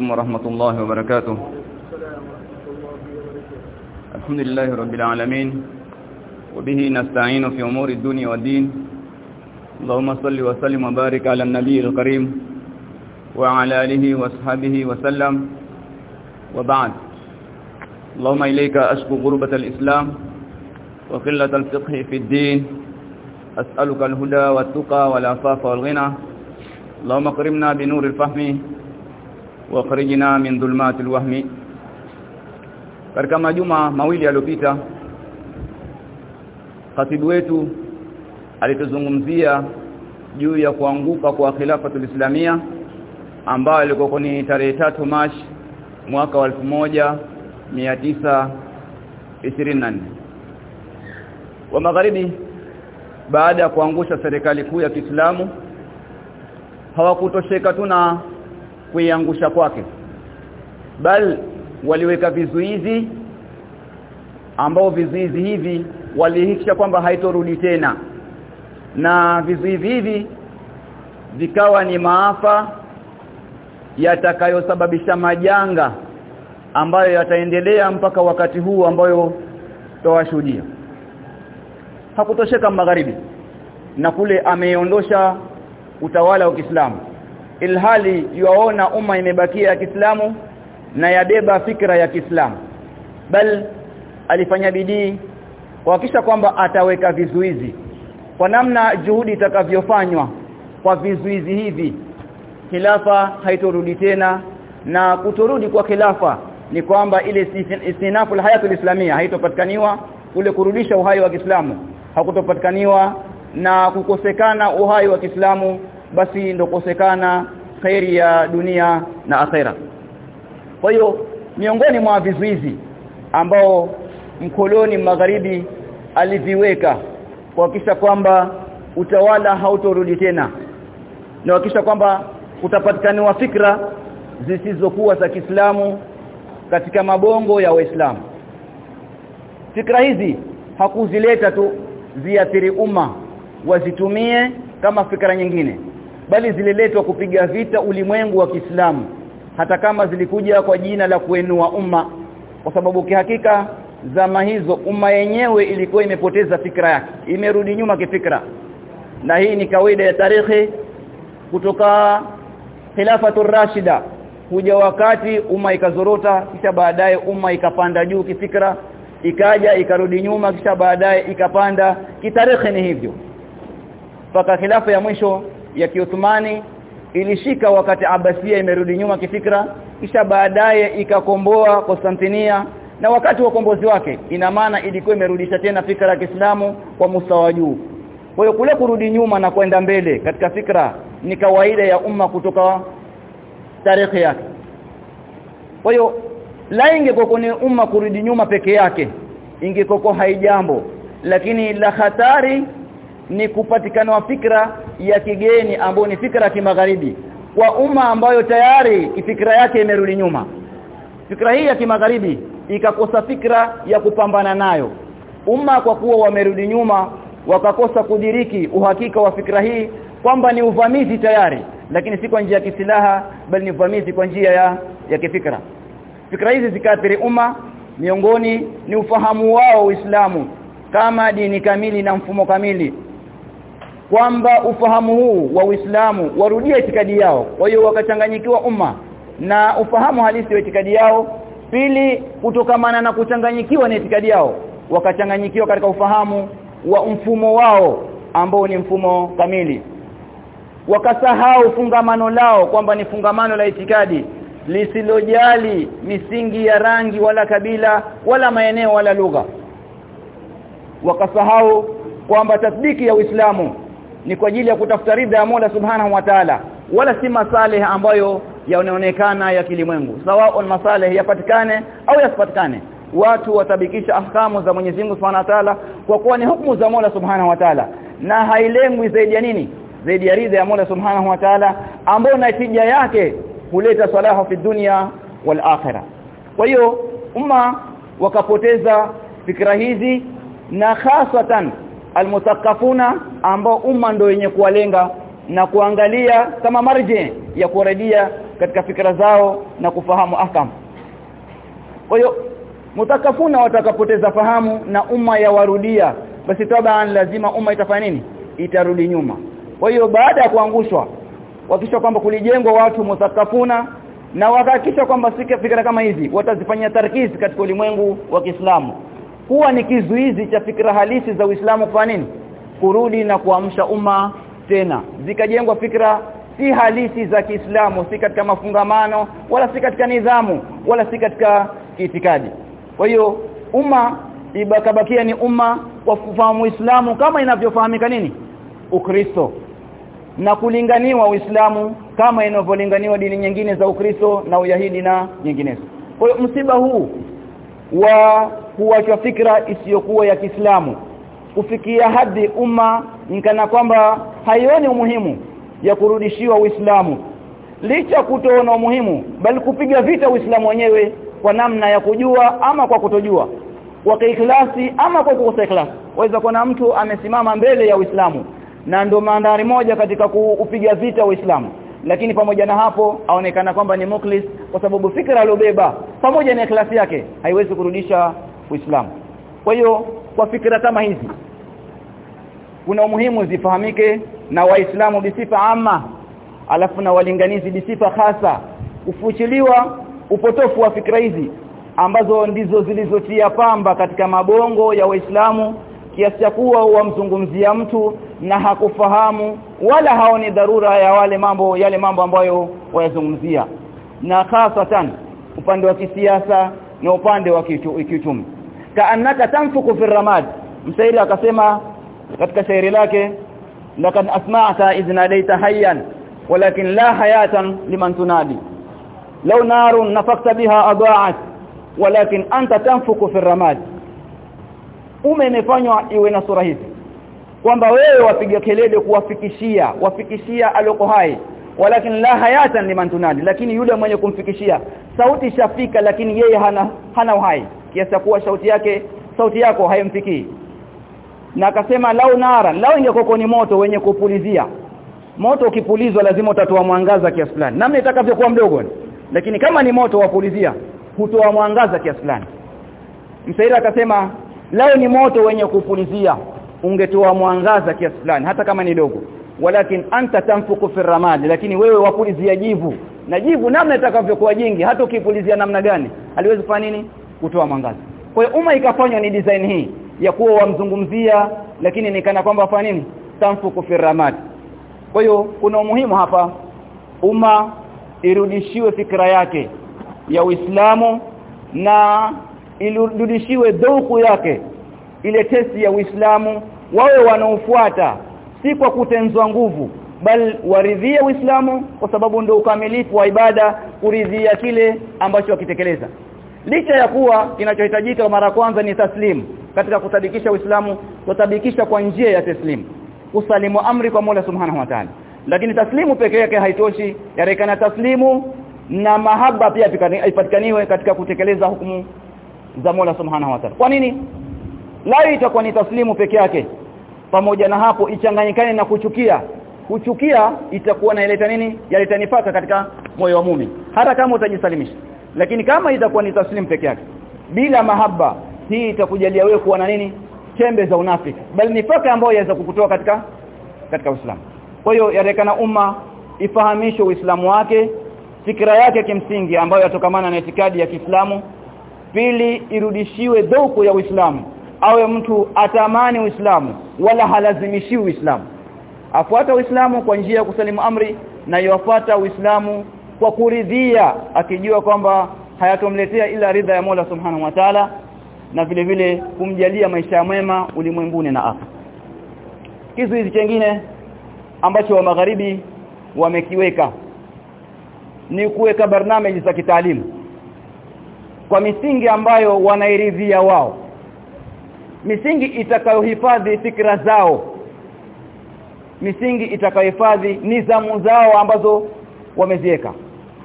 عليكم ورحمة الله وبركاته. الحمد لله رب العالمين وبه نستعين في أمور الدنيا والدين. اللهم صل وسلم وبارك على النبي الكريم وعلى آله وصحبه وسلم. وبعد اللهم إليك أشكو غربة الإسلام وقلة الفقه في الدين. أسألك الهدى والتقى والعفاف والغنى. اللهم أكرمنا بنور الفهم واخرجنا من ظلمات الوهم katika majuma mawili yaliyopita khatibu wetu alituzungumzia juu ya kuanguka kwa khilafatul islamia ambayo ilikuwa ni tarehe tatu Machi mwaka wa 1924 wa magharibi baada ya kuangusha serikali kuu ya Kiislamu hawakutosheka tu na kuiangusha kwake. Bal waliweka vizuizi ambao vizuizi hivi walihakikisha kwamba haitorudi tena. Na vizuizi hivi vikawa ni maafa yatakayosababisha majanga ambayo yataendelea mpaka wakati huu ambayo tawashuhudia hakutosheka magharibi na kule ameondosha utawala wa Kiislamu ilhali yuaona umma imebakia ya Kiislamu na yabeba fikra ya Kiislamu. Bal alifanya bidii kuhakikisha kwamba ataweka vizuizi. Kwa namna juhudi itakavyofanywa kwa vizuizi hivi khilafa haitorudi tena na kutorudi kwa khilafa ni kwamba ile istinafu hayatul islamia haitopatikaniwa ule kurudisha uhai wa Kiislamu. Hakutopatikaniwa na kukosekana uhai wa Kiislamu basi ndo kosekana khairi ya dunia na akhera. Kwa hiyo miongoni mwa vizuizi ambao mkoloni magharibi aliviweka kuhakikisha kwamba utawala hautorudi tena na kuhakikisha kwamba kutapatikaniwa fikra zisizokuwa za Kiislamu katika mabongo ya Waislamu. Fikra hizi hakuzileta tu ziathiri umma wazitumie kama fikra nyingine bali zililetwa kupiga vita ulimwengu wa Kiislamu hata kama zilikuja kwa jina la kuenua umma. Kwa sababu kihakika zama hizo umma yenyewe ilikuwa imepoteza fikra yake imerudi nyuma kifikra. Na hii ni kawaida ya tarehe kutoka khilafatu rashida kuja wakati umma ikazorota kisha baadaye umma ikapanda juu kifikra ikaja ikarudi nyuma kisha baadaye ikapanda. Kitarehe ni hivyo. Mpaka khilafa ya mwisho ya Kiuthmani ilishika wakati Abasia imerudi nyuma kifikra kisha baadaye ikakomboa Konstantinia na wakati wa ukombozi wake ina maana ilikuwa imerudisha tena fikra ya Kiislamu kwa mustawa juu. Kwa hiyo kule kurudi nyuma na kwenda mbele katika fikra ni kawaida ya umma kutoka tarehe yake. Kwa hiyo la ingekoko ni umma kurudi nyuma peke yake ingekoko haijambo lakini la hatari ni kupatikana fikra ya kigeni ambayo ni fikra ya kimagharibi. Kwa umma ambayo tayari fikra yake imerudi nyuma. Fikra hii ya kimagharibi ikakosa fikra ya kupambana nayo. Umma kwa kuwa wamerudi nyuma wakakosa kudiriki uhakika wa fikra hii kwamba ni uvamizi tayari. Lakini si kwa njia ya kisilaha bali ni uvamizi kwa njia ya ya kifikra. Fikra hizi zikaathiri umma miongoni ni ufahamu wao Uislamu kama dini kamili na mfumo kamili kwamba ufahamu huu wa Uislamu warudie itikadi yao. Kwa hiyo wakachanganyikiwa umma. Na ufahamu halisi wa itikadi yao pili kutokamana na kuchanganyikiwa na itikadi yao. Wakachanganyikiwa katika ufahamu wa mfumo wao ambao ni mfumo kamili. Wakasahau fungamano lao kwamba ni fungamano la itikadi lisilojali misingi ya rangi wala kabila wala maeneo wala lugha. Wakasahau kwamba tasdiki ya Uislamu ni kwa ajili ya kutafuta ridha ya Mola Subhanahu wa Ta'ala wala si masaleh ambayo yanaonekana ya kilimwengu. Sawa masaleh yapatikane au yasipatikane watu watabikisha ahkamu za Mwenyezi Mungu Subhanahu wa Ta'ala kwa kuwa ni hukumu za Mola Subhanahu wa Ta'ala. Na hailengwi zaidi ya nini? Zaidi ya ridha ya Mola Subhanahu wa Ta'ala ambayo natija yake huleta salaha fi dunya wal akhirah. Kwa hiyo umma wakapoteza fikra hizi na hasatan almutakafuna ambao umma ndio wenye kuwalenga na kuangalia kama marje ya kuredia katika fikra zao na kufahamu ahkam. Kwa hiyo mutakafuna watakapoteza fahamu na umma yawarudia basi taban lazima umma itafanya nini? Itarudi nyuma. Kwa hiyo baada ya kuangushwa wakisha kwamba kulijengwa watu mutakafuna na wakahakisha kwamba fikra kama hizi watazifanyia tarkizi katika ulimwengu wa Kiislamu huwa ni kizuizi cha fikra halisi za Uislamu kwa nini? Kurudi na kuamsha umma tena. Zikajengwa fikra si halisi za Kiislamu si katika mafungamano wala si katika nidhamu wala si katika itikadi kwa hiyo umma ibakabakia ni umma kwa kufahamu Uislamu kama inavyofahamika nini? Ukristo. Na kulinganiwa Uislamu kama inavyolinganiwa dini nyingine za Ukristo na uyahidi na nyinginezo. Kwa hiyo msiba huu wa kuachwa fikra isiyokuwa ya Kiislamu. Kufikia hadhi umma nkana kwamba haioni umuhimu ya kurudishiwa Uislamu. Licha kutoona umuhimu bali kupiga vita Uislamu wenyewe kwa namna ya kujua ama kwa kutojua. Kwa ikhlasi ama kwa kukosa ikhlasi. Waweza kuona mtu amesimama mbele ya Uislamu na ndo mandhari moja katika kuupiga vita Uislamu. Lakini pamoja na hapo aonekana kwamba ni muklis kwa sababu fikra aliyobeba pamoja na ikhlasi yake haiwezi kurudisha Uislamu. Kwa hiyo kwa fikra kama hizi kuna umuhimu zifahamike na waislamu bisifa ama alafu na walinganizi bisifa hasa ufuchiliwa upotofu wa fikra hizi ambazo ndizo zilizotia pamba katika mabongo ya waislamu kiasi cha kuwa wamzungumzia mtu na hakufahamu wala haoni dharura ya wale mambo yale mambo ambayo wayazungumzia. Na hasa hasatan upande wa kisiasa na upande wa kiuchumi kaannaka tanfuku fi ramad. Msairi akasema katika shairi lake laqad asma'ta idna nadaita hayyan walakin la hayatan liman tunadi. Law narun nafakta biha adaa'at walakin anta tanfuku fi ramad. Ume imefanywa iwe na sura hizi kwamba wewe wapiga kelele kuwafikishia wafikishia aloko hai walakin la hayatan liman tunadi. Lakini yule mwenye kumfikishia sauti shafika lakini yeye hana hana uhai. Kiasi kuwa sauti yake sauti yako haimfikii. Na akasema lau nara lau ingekuwa ni moto wenye kupulizia. Moto ukipulizwa lazima utatoa mwangaza kiasi fulani. Namna itakavyokuwa mdogo. Lakini kama ni moto wapulizia hutoa mwangaza kiasi fulani. Msaira akasema lau ni moto wenye kupulizia ungetoa mwangaza kiasi fulani hata kama ni dogo walakin anta tanfuku fi ramadi lakini wewe wapulizia jivu. Na jivu namna itakavyokuwa jingi hata ukipulizia namna gani aliwezi kufanya nini? Kutoa mwangaza. Kwa hiyo umma ikafanywa ni design hii ya kuwa wamzungumzia lakini nikana kwamba afanya nini? Tanfuku fi ramadi. Kwa hiyo kuna umuhimu hapa. Umma irudishiwe fikra yake ya Uislamu na irudishiwe dhauku yake ile tesi ya Uislamu wawe wanaofuata si kwa kutenzwa nguvu bal waridhia Uislamu kwa sababu ndio ukamilifu wa ibada kuridhia kile ambacho wakitekeleza. Licha ya kuwa kinachohitajika mara kwanza ni taslimu katika kutabikisha Uislamu kusadikisha kwa njia ya taslimu kusalimu amri kwa Mola Subhanahu wa Ta'ala. Lakini taslimu peke yake haitoshi yarekana taslimu na mahaba pia ipatikaniwe katika kutekeleza hukumu za Mola Subhanahu wa Ta'ala. Kwa nini? La itakuwa ni taslimu peke yake pamoja na hapo ichanganyikane na kuchukia. Kuchukia itakuwa naileta nini? Yaleta nifaka katika moyo wa muumini. Hata kama utajisalimisha. Lakini kama itakuwa ni taslim peke yake bila mahaba hii itakujalia wewe kuwa na nini? Chembe za unafiki. Bali nifaka ambayo yaweza kukutoa katika katika Uislamu. Kwa hiyo yarekana umma ifahamishwe Uislamu wake fikra yake kimsingi ambayo yatokamana na itikadi ya Kiislamu pili irudishiwe dhauku ya Uislamu awe mtu atamani Uislamu wala halazimishi Uislamu. Afuata Uislamu kwa njia ya kusalimu amri na yafuata Uislamu kwa kuridhia akijua kwamba hayatomletea ila ridha ya Mola Subhanahu wa Ta'ala na vile vile kumjalia maisha mema ulimwenguni na akhera. Kizuizi kingine ambacho wa magharibi wamekiweka ni kuweka barnamiji za kitaalimu kwa misingi ambayo wanairidhia wao misingi itakayohifadhi fikra zao misingi itakayohifadhi nizamu zao ambazo wameziweka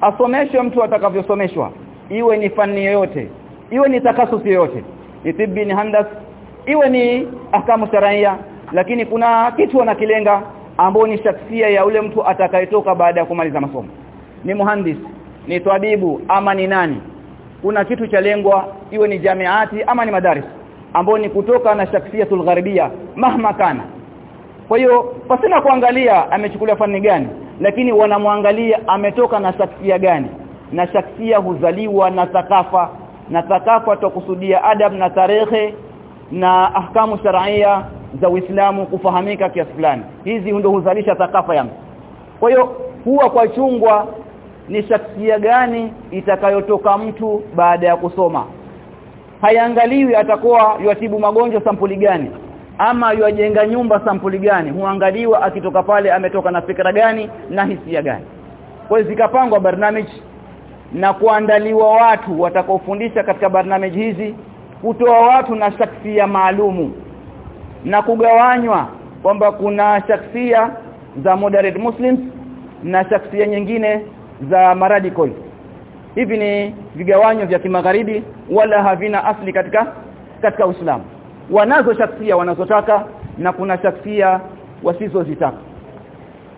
asomeshwe mtu atakavyosomeshwa iwe ni fani yoyote iwe ni takasusi yoyote ni tibbi ni handas iwe ni ahkamu sharia lakini kuna kitu wanakilenga ambao ni shaksia ya ule mtu atakayetoka baada ya kumaliza masomo. Ni muhandisi ni tabibu ama ni nani? Kuna kitu cha lengwa iwe ni jamiati ama ni madaris ambao ni kutoka na shakhsiyatul gharibia mahma kana. Kwa hiyo pasina kuangalia amechukulia fani gani lakini wanamwangalia ametoka na shaksia gani. Na shaksia huzaliwa na thakafa na thakafa tukusudia adab na tarehe na ahkamu sharia za Uislamu kufahamika kiasi fulani. Hizi ndio huzalisha thakafa ya mtu kwa hiyo huwa kwa chungwa ni shaksia gani itakayotoka mtu baada ya kusoma haiangaliwi atakuwa yuatibu magonjwa sampuli gani ama yuajenga nyumba sampuli gani huangaliwa akitoka pale ametoka na fikra gani na hisia gani. Kwa hiyo zikapangwa barnamiji na kuandaliwa watu watakaofundisha katika barnamiji hizi kutoa watu na shaksia maalumu na kugawanywa kwamba kuna shaksia za moderate muslims na shaksia nyingine za radical hivi ni vigawanyo vya kimagharibi wala havina asli katika katika Uislamu. Wanazo shaksia wanazotaka na kuna shaksia wasizozitaka.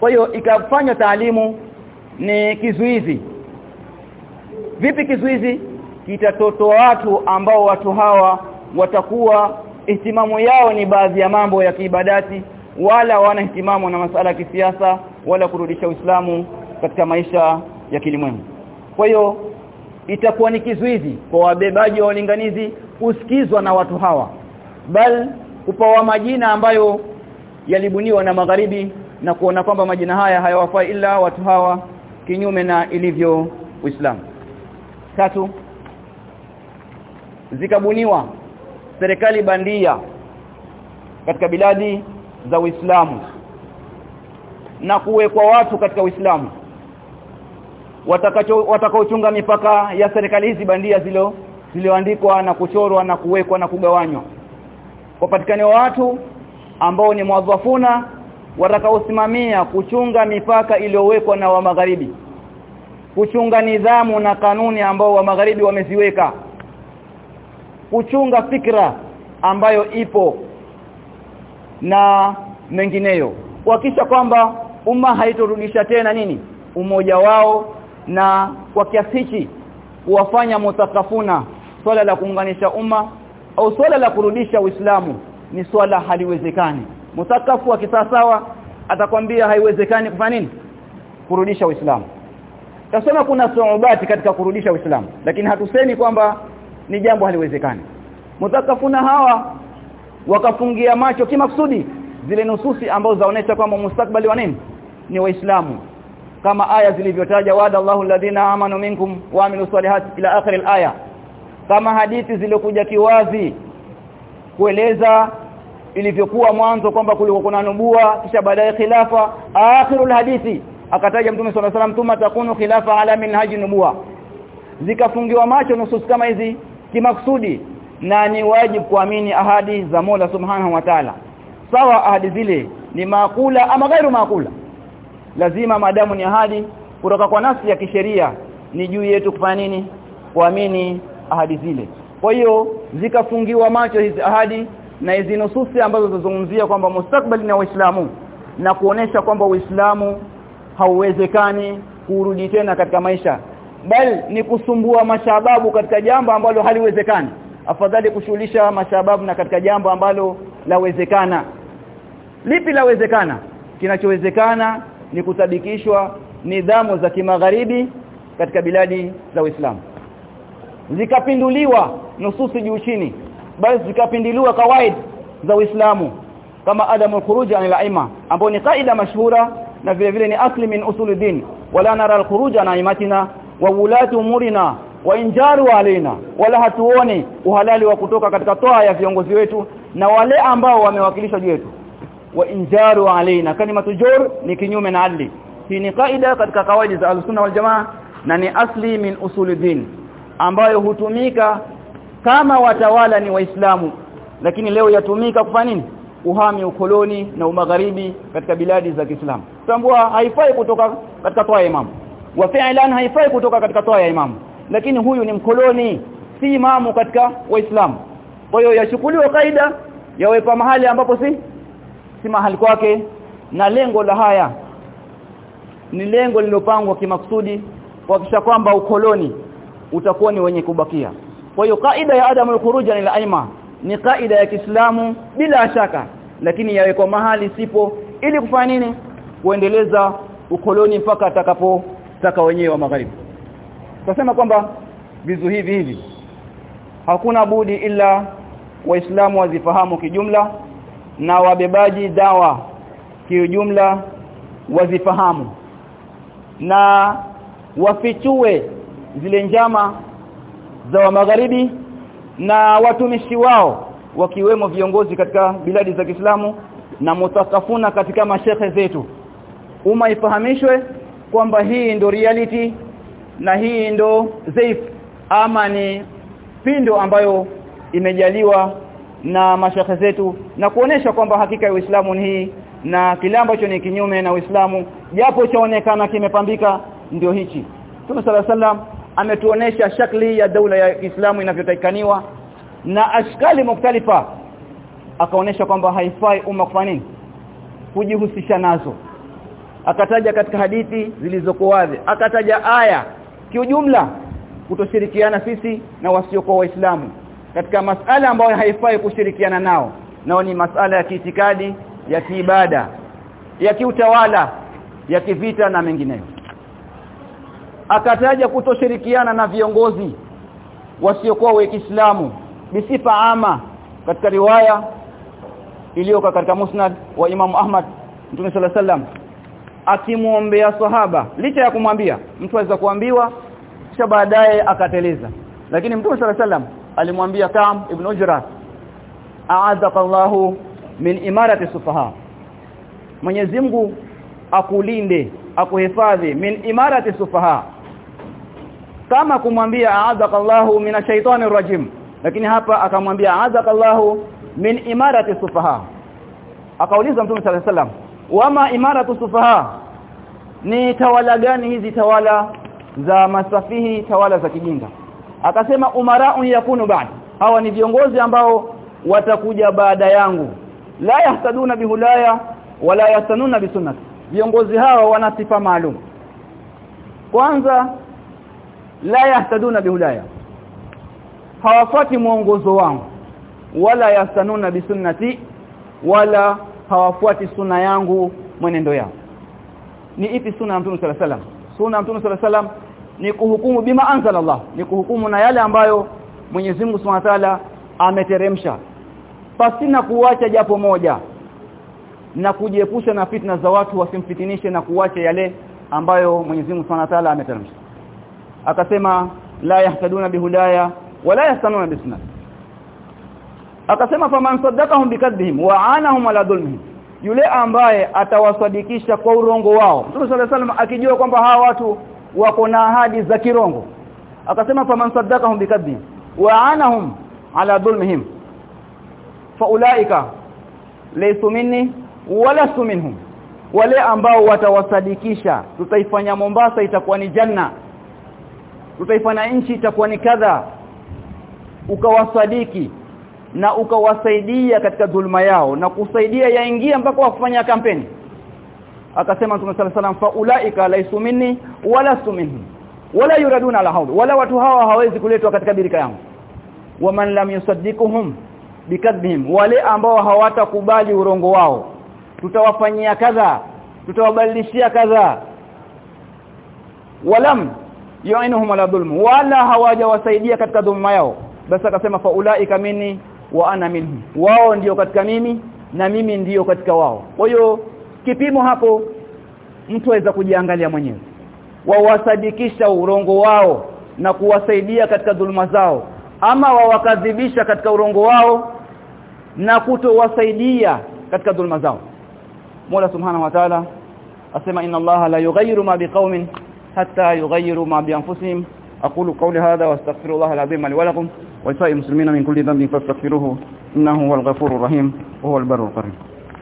Kwa hiyo ikafanya taalimu ni kizuizi. Vipi kizuizi? Kitatotoa watu ambao watu hawa watakuwa ihtimamu yao ni baadhi ya mambo ya kiibadati wala wana ihtimamu na masala ya kisiasa wala kurudisha Uislamu katika maisha ya kilimwengu kwa hiyo itakuwa ni kizuizi kwa wabebaji wa walinganizi kusikizwa na watu hawa. Bal upawa majina ambayo yalibuniwa na magharibi na kuona kwamba majina haya hayawafai ila watu hawa kinyume na ilivyo Uislamu. Tatu zikabuniwa serikali bandia katika biladi za Uislamu na kuwekwa watu katika Uislamu watakaochunga mipaka ya serikali hizi bandia zilo zilioandikwa na kuchorwa na kuwekwa na kugawanywa. Wapatikane watu ambao ni mwadhafuna watakaosimamia kuchunga mipaka iliyowekwa na wa magharibi. Kuchunga nidhamu na kanuni ambao wa magharibi wameziweka. Kuchunga fikra ambayo ipo na mengineyo. Kuhakisha kwamba umma haitorudisha tena nini? Umoja wao na kwa kiasi hichi kuwafanya mutakafuna. Swala la kuunganisha umma au swala la kurudisha Uislamu ni swala haliwezekani. Mutakafu akisawa sawa atakwambia haiwezekani kufanya nini? Kurudisha Uislamu. Tasema kuna suubati katika kurudisha Uislamu lakini hatusemi kwamba ni jambo haliwezekani. Mutakafuna hawa wakafungia macho kimaksudi zile nususi ambazo zaonesha kwamba mustakbali wa nini? Ni waislamu kama aya zilivyotaja wada Allahu alladhina amanu minkum wa amilu salihati ila akhir alaya. Kama hadithi zilizokuja kiwazi kueleza ilivyokuwa mwanzo kwamba kulikuwa kuna nubua kisha baadaye khilafa akhirul hadithi akataja mtume swalla salam tuma takunu khilafa ala minhaji nubua. Zikafungiwa macho nusus kama hizi kimaksudi na ni wajibu kuamini ahadi za Mola Subhanahu wa Ta'ala. Sawa ahadi zile ni makula ama gairu makula lazima madamu ni ahadi kutoka kwa nafsi ya kisheria ni juu yetu kufanya nini? Kuamini ahadi zile. Kwa hiyo zikafungiwa macho hizi ahadi na hizi nususi ambazo zinazungumzia kwamba mustakbali na Uislamu na kuonesha kwamba Uislamu hauwezekani kurudi tena katika maisha. Bali ni kusumbua mashababu katika jambo ambalo haliwezekani. Afadhali kushughulisha mashababu na katika jambo ambalo lawezekana. Lipi lawezekana? Kinachowezekana ni kutabikishwa nidhamu za kimagharibi katika biladi za Uislamu. Zikapinduliwa nususi juu chini bali zikapinduliwa kawaid za Uislamu kama adamu khuruj anil aima ambao ni kaida mashhura na vile vile ni asli min usuluddin wala nara al-khuruj an aimatina wa wulati umurina wa injaru alaina wala hatuoni uhalali wa kutoka katika toa ya viongozi wetu na wale ambao wamewakilisha juu yetu wa injaru alaina kalimatu jur ni kinyume na adli. Hii ni kaida katika kawaida za al-sunna wal jamaa na ni asli min usuluddin ambayo hutumika kama watawala ni waislamu lakini leo yatumika kufanya nini? Uhami ukoloni na umagharibi katika biladi za Kiislamu. Tambua haifai kutoka katika toa ya imamu. Wa fi'lan haifai kutoka katika toa ya imamu. Lakini huyu ni mkoloni si imamu katika waislamu. Kwa hiyo yachukuliwa kaida yawepa mahali ambapo si si mahali kwake. Na lengo la haya ni lengo lililopangwa kimaksudi kuhakikisha kwamba ukoloni utakuwa ni wenye kubakia. Kwa hiyo kaida ya adamu alkhuruja ila aima ni kaida ya Kiislamu bila shaka lakini yawekwa mahali sipo ili kufanya nini? Kuendeleza ukoloni mpaka atakapotaka wenyewe wa magharibi. Tunasema kwamba vizu hivi hivi hakuna budi ila waislamu wazifahamu kijumla na wabebaji dawa kiujumla wazifahamu. Na wafichue zile njama za wa magharibi na watumishi wao wakiwemo viongozi katika biladi za Kiislamu na mutakafuna katika mashehe zetu. Umma ifahamishwe kwamba hii ndo reality na hii ndo zaif ama ni pindo ambayo imejaliwa na mashaka zetu na kuonesha kwamba hakika ya Uislamu ni hii na kile ambacho ni kinyume na Uislamu japo chaonekana kimepambika ndio hichi. Mtume sala salam ametuonesha shakli ya daula ya Kiislamu inavyotakikaniwa na ashkali mukhtalifa akaonesha kwamba haifai umma kufanya nini? Kujihusisha nazo. Akataja katika hadithi zilizokuwa wazi akataja aya kiujumla kutoshirikiana sisi na wasiokuwa waislamu katika masala ambayo haifai kushirikiana nao nao ni masala ya kiitikadi ya kiibada ya kiutawala ya kivita na mengineyo akataja kutoshirikiana na viongozi wasiokuwa wa Kiislamu bisifa ama katika riwaya iliyoka katika musnad wa Imam Ahmad Mtume صلى الله akimuombea sahaba licha ya kumwambia mtu aweza kuambiwa kisha baadaye akateleza lakini Mtume صلى الله alimwambia Kam ibn Ujra a'adaka Allahu min imarati sufaha Mwenyezi Mungu akulinde akuhifadhi min imarati sufaha kama kumwambia a'adaka Allahu min shaitani rajim lakini hapa akamwambia a'adaka Allahu min imarati sufaha akauliza Mtume صلى الله عليه wama imaratu sufaha ni tawala gani hizi tawala za masafihi tawala za kijinga akasema umara'un yakunu ba'd hawa ni viongozi ambao watakuja baada yangu la yahtaduna bihulaya wala yastanuna bisunnati viongozi hawa wana sifa maalum kwanza la yahtaduna bihulaya hawafuati mwongozo wangu wala yastanuna bisunnati wala hawafuati suna yangu mwenendo yao ni ipi suna ya Mtume صلى الله suna ya Mtume صلى الله ni kuhukumu bima anzalallah ni kuhukumu na yale ambayo Mwenyezi Mungu Subhanahu wa Ta'ala ameteremsha pasina kuacha japo moja na kujiepusha na fitna za watu wasimfitinishe na kuacha yale ambayo Mwenyezi Mungu Subhanahu wa Ta'ala ameteremsha akasema la yahtaduna bihudaya wala yastanuna bisunnah akasema faman saddaqahum bikadhihim wa anahum ala dhulmihim yule ambaye atawasadikisha kwa urongo wao Mtume صلى الله akijua kwamba hawa watu wako na ahadi za kirongo. Akasema faman saddaqahum bikadhi wa anahum ala dhulmihim faulaika laysu minni wala minhum. Wale ambao watawasadikisha tutaifanya Mombasa itakuwa ni janna tutaifanya nchi itakuwa ni kadha ukawasadiki na ukawasaidia katika dhulma yao na kusaidia yaingia mpaka wakufanya kampeni akasema Mtume صلى الله عليه faulaika laysu minni wala minhum wala yuraduna ala haud wala watu hawa hawezi kuletwa katika birika yangu waman lam yusaddiquhum bikadhbihim wale ambao hawatakubali urongo wao tutawafanyia kadha tutawabadilishia kadha walam yu'inuhum ala dhulm wala hawajawasaidia katika dhulma yao basi akasema faulaika minni wa ana minhum wao ndio katika mimi na mimi ndiyo katika wao kwa hiyo kipimo hapo mtu aweza kujiangalia mwenyewe. Wawasadikisha urongo wao na kuwasaidia katika dhuluma zao ama wawakadhibisha katika urongo wao na kutowasaidia katika dhuluma zao. Mola Subhanahu wa Ta'ala asema inna Allah la yughayyiru ma biqaumin hatta yughayyiru ma bi anfusihim aqulu qawli hadha wastaghfirullaha al-azim li wa lakum wa lisa'il muslimina min kulli dhanbin fastaghfiruhu innahu huwal ghafurur rahim wa huwal barrul karim